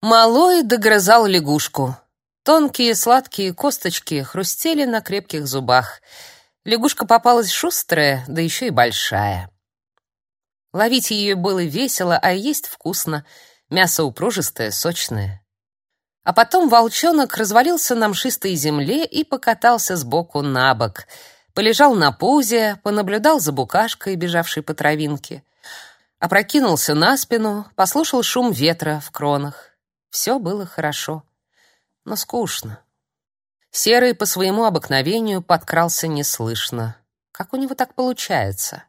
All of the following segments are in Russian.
Малой догрызал лягушку. Тонкие сладкие косточки хрустели на крепких зубах. Лягушка попалась шустрая, да еще и большая. Ловить ее было весело, а есть вкусно. Мясо упружистое, сочное. А потом волчонок развалился на мшистой земле и покатался с боку на бок. Полежал на пузе, понаблюдал за букашкой, бежавшей по травинке. Опрокинулся на спину, послушал шум ветра в кронах. Все было хорошо, но скучно. Серый по своему обыкновению подкрался неслышно. Как у него так получается?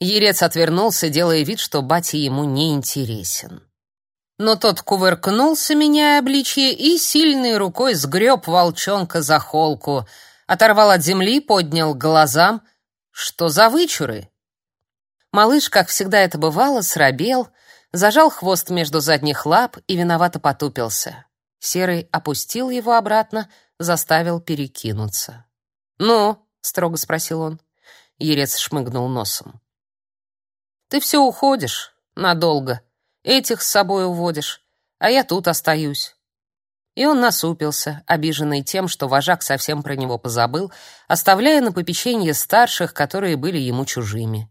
Ерец отвернулся, делая вид, что батя ему не интересен. Но тот кувыркнулся, меняя обличье, и сильной рукой сгреб волчонка за холку, оторвал от земли, поднял глазам. Что за вычуры? Малыш, как всегда это бывало, срабел, зажал хвост между задних лап и виновато потупился. Серый опустил его обратно, заставил перекинуться. «Ну?» — строго спросил он. Ерец шмыгнул носом. «Ты все уходишь надолго, этих с собой уводишь, а я тут остаюсь». И он насупился, обиженный тем, что вожак совсем про него позабыл, оставляя на попечение старших, которые были ему чужими.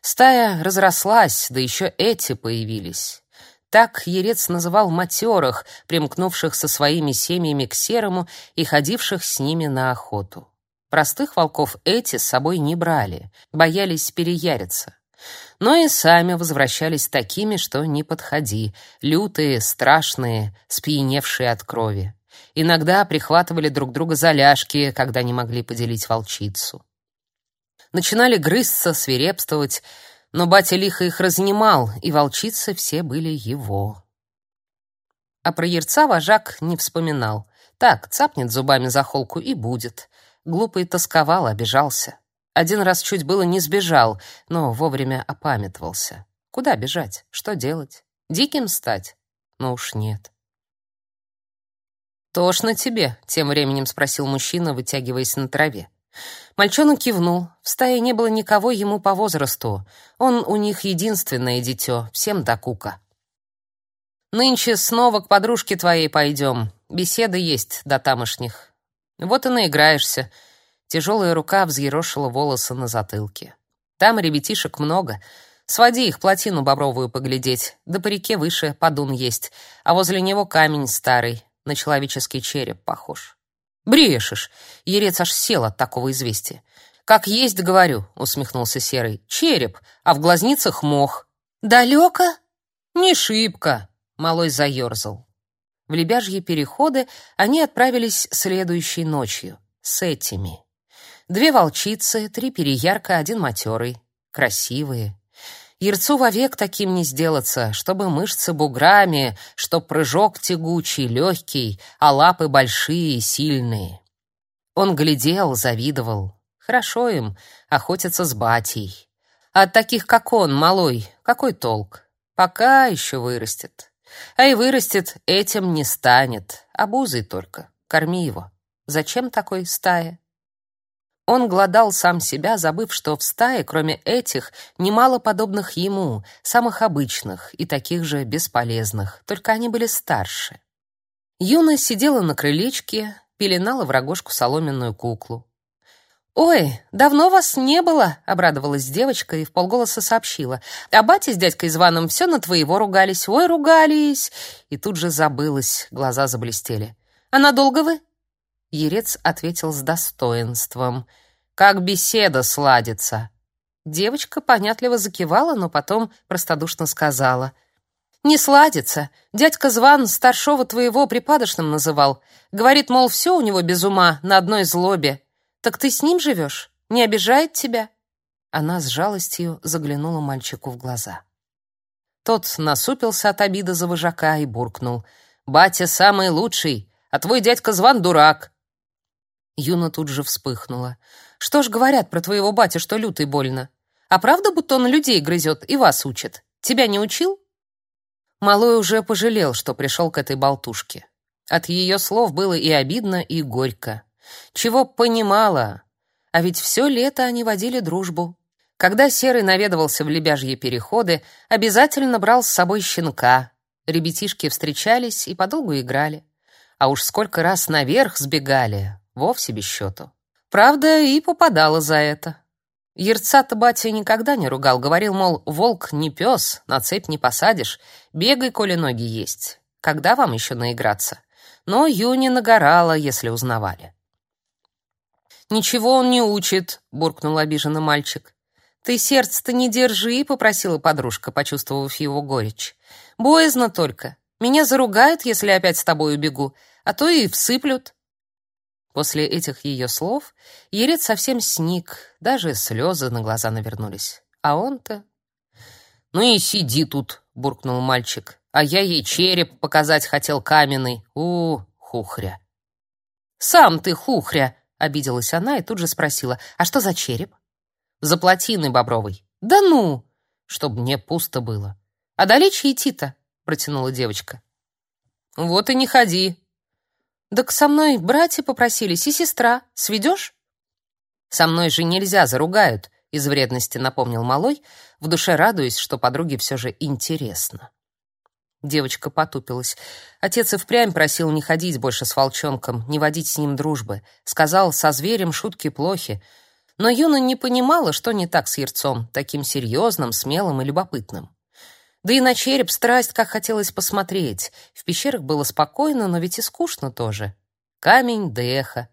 Стая разрослась, да еще эти появились. Так Ерец называл матерых, примкнувших со своими семьями к серому и ходивших с ними на охоту. Простых волков эти с собой не брали, боялись переяриться. Но и сами возвращались такими, что не подходи, лютые, страшные, спьяневшие от крови. Иногда прихватывали друг друга за ляжки, когда не могли поделить волчицу начинали грызться, свирепствовать, но батя лихо их разнимал, и волчицы все были его. А про Ерца вожак не вспоминал. Так, цапнет зубами за холку и будет. Глупый тосковал, обижался. Один раз чуть было не сбежал, но вовремя опамятовался. Куда бежать? Что делать? Диким стать? Ну уж нет. «Тошно тебе?» — тем временем спросил мужчина, вытягиваясь на траве. Мальчонок кивнул. В стае не было никого ему по возрасту. Он у них единственное дитё, всем до кука. Нынче снова к подружке твоей пойдем. Беседы есть до тамошних. Вот и наиграешься. Тяжелая рука взъерошила волосы на затылке. Там ребятишек много. Своди их плотину бобровую поглядеть. Да по реке выше подун есть, а возле него камень старый, на человеческий череп похож. Брешешь. Ерец аж сел от такого известия. Как есть, говорю, усмехнулся Серый. Череп, а в глазницах мох. Далеко? Не шибко. Малой заерзал. В лебяжьи переходы они отправились следующей ночью с этими. Две волчицы, три переярка, один матерый. Красивые, Ерцу вовек таким не сделаться, чтобы мышцы буграми, чтоб прыжок тягучий, легкий, а лапы большие и сильные. Он глядел, завидовал. Хорошо им охотиться с батей. А от таких, как он, малой, какой толк? Пока еще вырастет. А и вырастет, этим не станет. Обузой только. Корми его. Зачем такой стая? Он глодал сам себя, забыв, что в стае, кроме этих, немало подобных ему, самых обычных и таких же бесполезных, только они были старше. Юна сидела на крылечке, пеленала в рогожку соломенную куклу. «Ой, давно вас не было!» — обрадовалась девочка и вполголоса сообщила. «А батя с дядькой Званом все на твоего ругались. Ой, ругались!» И тут же забылась, глаза заблестели. «А надолго вы?» Ерец ответил с достоинством. «Как беседа сладится!» Девочка понятливо закивала, но потом простодушно сказала. «Не сладится. Дядька Зван старшего твоего припадочным называл. Говорит, мол, все у него без ума, на одной злобе. Так ты с ним живешь? Не обижает тебя?» Она с жалостью заглянула мальчику в глаза. Тот насупился от обиды за вожака и буркнул. «Батя самый лучший, а твой дядька Зван дурак. Юна тут же вспыхнула. «Что ж говорят про твоего батю, что лютый больно? А правда, будто он людей грызет и вас учит? Тебя не учил?» Малой уже пожалел, что пришел к этой болтушке. От ее слов было и обидно, и горько. Чего понимала? А ведь все лето они водили дружбу. Когда Серый наведывался в лебяжьи переходы, обязательно брал с собой щенка. Ребятишки встречались и подолгу играли. А уж сколько раз наверх сбегали, вовсе без счету. Правда, и попадала за это. Ерца-то батя никогда не ругал, говорил, мол, волк не пес, на цепь не посадишь, бегай, коли ноги есть. Когда вам еще наиграться? Но Юни нагорала, если узнавали. «Ничего он не учит», — буркнул обиженно мальчик. «Ты сердце-то не держи», — попросила подружка, почувствовав его горечь. «Боязно только. Меня заругают, если опять с тобой убегу, а то и всыплют». После этих ее слов Ерет совсем сник, даже слезы на глаза навернулись. А он-то... «Ну и сиди тут», — буркнул мальчик. «А я ей череп показать хотел каменный. У, хухря». «Сам ты хухря», — обиделась она и тут же спросила. «А что за череп?» «За плотиной бобровой». «Да ну!» «Чтоб мне пусто было». «А далече идти-то?» — протянула девочка. «Вот и не ходи», «Так со мной братья попросились и сестра. Сведешь?» «Со мной же нельзя, заругают», — из вредности напомнил малой, в душе радуясь, что подруге все же интересно. Девочка потупилась. Отец и впрямь просил не ходить больше с волчонком, не водить с ним дружбы. Сказал, со зверем шутки плохи. Но Юна не понимала, что не так с Ерцом, таким серьезным, смелым и любопытным. Да и на череп страсть, как хотелось посмотреть. В пещерах было спокойно, но ведь и скучно тоже. Камень эхо.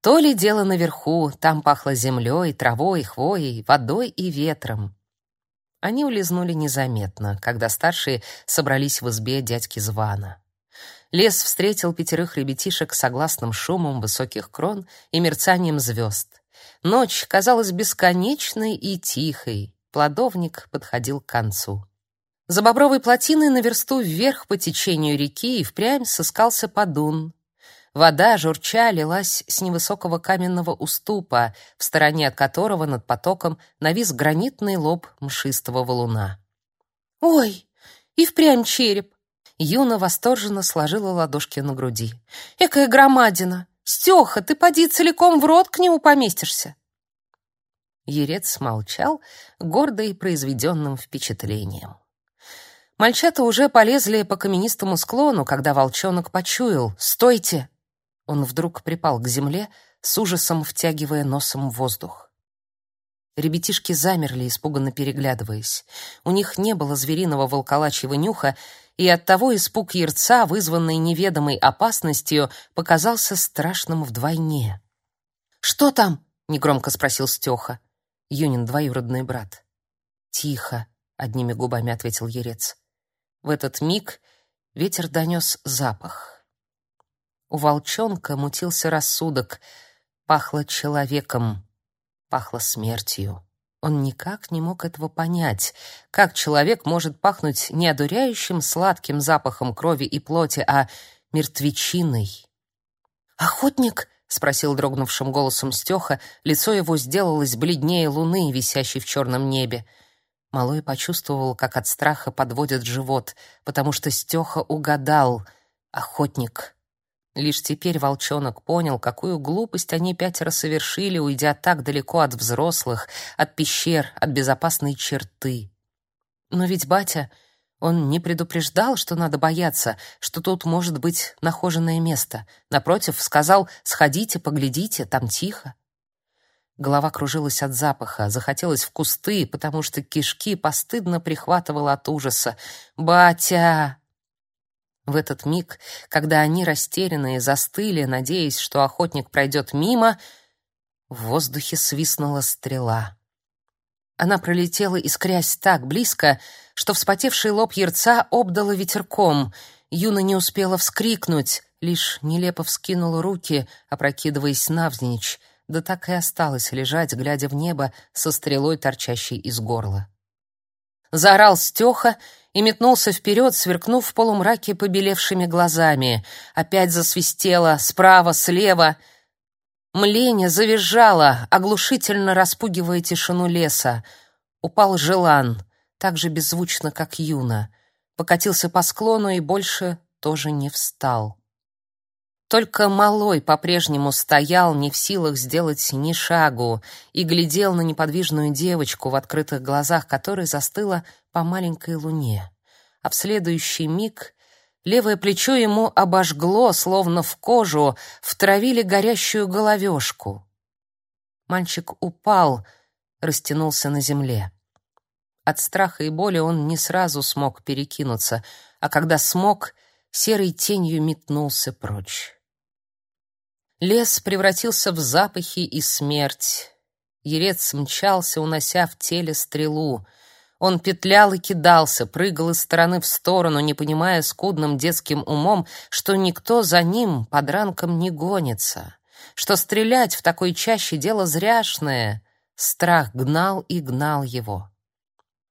То ли дело наверху, там пахло землей, травой, хвоей, водой и ветром. Они улизнули незаметно, когда старшие собрались в избе дядьки Звана. Лес встретил пятерых ребятишек согласным шумом высоких крон и мерцанием звезд. Ночь казалась бесконечной и тихой. Плодовник подходил к концу. За бобровой плотиной на версту вверх по течению реки и впрямь сыскался подун. Вода, журча, лилась с невысокого каменного уступа, в стороне от которого над потоком навис гранитный лоб мшистого валуна. «Ой, и впрямь череп!» Юна восторженно сложила ладошки на груди. «Экая громадина! Стеха, ты поди целиком в рот к нему поместишься!» Ерец молчал, гордый произведенным впечатлением. Мальчата уже полезли по каменистому склону, когда волчонок почуял «Стойте!». Он вдруг припал к земле, с ужасом втягивая носом воздух. Ребятишки замерли, испуганно переглядываясь. У них не было звериного волколачьего нюха, и оттого испуг ерца, вызванный неведомой опасностью, показался страшным вдвойне. «Что там?» — негромко спросил Стеха. Юнин двоюродный брат. «Тихо», — одними губами ответил Ерец. В этот миг ветер донес запах. У волчонка мутился рассудок, пахло человеком, пахло смертью. Он никак не мог этого понять. Как человек может пахнуть не одуряющим сладким запахом крови и плоти, а мертвечиной? «Охотник?» — спросил дрогнувшим голосом Стеха. Лицо его сделалось бледнее луны, висящей в черном небе. Малой почувствовал, как от страха подводит живот, потому что Стеха угадал — охотник. Лишь теперь волчонок понял, какую глупость они пятеро совершили, уйдя так далеко от взрослых, от пещер, от безопасной черты. Но ведь батя, он не предупреждал, что надо бояться, что тут может быть нахоженное место. Напротив, сказал «сходите, поглядите, там тихо». Голова кружилась от запаха, захотелось в кусты, потому что кишки постыдно прихватывало от ужаса. «Батя!» В этот миг, когда они растерянные застыли, надеясь, что охотник пройдет мимо, в воздухе свистнула стрела. Она пролетела, искрясь так близко, что вспотевший лоб ерца обдало ветерком. Юна не успела вскрикнуть, лишь нелепо вскинула руки, опрокидываясь навзничь да так и осталась лежать, глядя в небо со стрелой, торчащей из горла. Заорал Стеха и метнулся вперед, сверкнув в полумраке побелевшими глазами. Опять засвистело справа, слева. Мленя завизжала, оглушительно распугивая тишину леса. Упал Желан, так же беззвучно, как Юна. Покатился по склону и больше тоже не встал. Только малой по-прежнему стоял, не в силах сделать ни шагу, и глядел на неподвижную девочку, в открытых глазах которой застыла по маленькой луне. а в следующий миг левое плечо ему обожгло, словно в кожу втравили горящую головешку. Мальчик упал, растянулся на земле. От страха и боли он не сразу смог перекинуться, а когда смог, серой тенью метнулся прочь. Лес превратился в запахи и смерть. Ерец мчался, унося в теле стрелу. Он петлял и кидался, прыгал из стороны в сторону, не понимая скудным детским умом, что никто за ним под ранком не гонится, что стрелять в такой чаще дело зряшное. Страх гнал и гнал его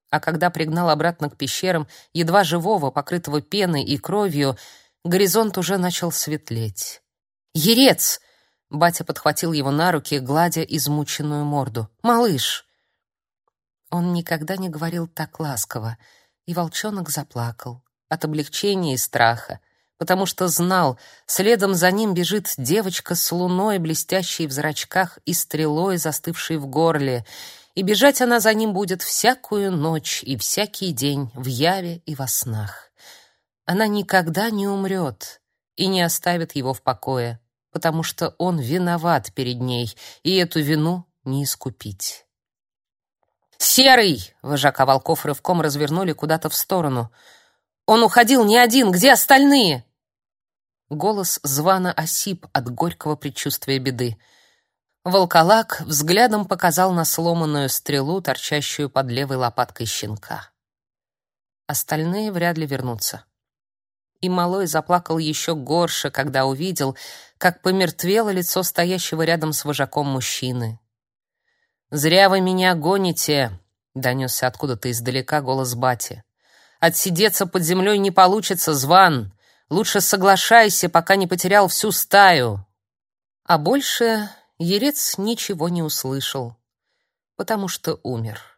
а когда пригнал обратно к пещерам, едва живого, покрытого пеной и кровью, горизонт уже начал светлеть. «Ерец!» — батя подхватил его на руки, гладя измученную морду. «Малыш!» Он никогда не говорил так ласково, и волчонок заплакал от облегчения и страха, потому что знал, следом за ним бежит девочка с луной, блестящей в зрачках и стрелой, застывшей в горле, и бежать она за ним будет всякую ночь и всякий день в яве и во снах. Она никогда не умрет и не оставит его в покое, потому что он виноват перед ней, и эту вину не искупить. «Серый!» — вожака волков рывком развернули куда-то в сторону. «Он уходил не один! Где остальные?» Голос звана осип от горького предчувствия беды. Волколак взглядом показал на сломанную стрелу, торчащую под левой лопаткой щенка. Остальные вряд ли вернутся. И малой заплакал еще горше, когда увидел, как помертвело лицо стоящего рядом с вожаком мужчины. «Зря вы меня гоните», — донесся откуда-то издалека голос бати. «Отсидеться под землей не получится, Зван. Лучше соглашайся, пока не потерял всю стаю». А больше Ерец ничего не услышал, потому что умер.